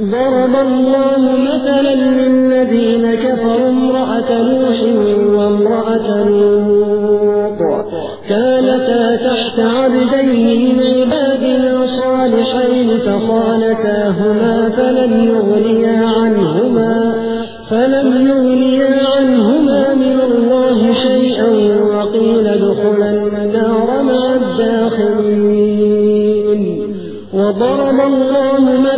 ضرب الله مثلا للذين كفروا امرأة نوح وامرأة لوط. كانتا تحت عبدين من عبادنا صالحين فخانتاهما فلم يغنيا عنهما فلم يغنيا عنهما من الله شيئا وقيل ادخلا النار مع الداخلين. وضرب الله مثلا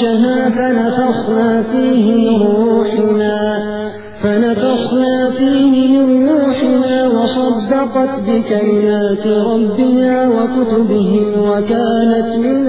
فرجها فنفخنا فيه من روحنا فنفخنا فيه من روحنا وصدقت بكلمات ربها وكتبه وكانت من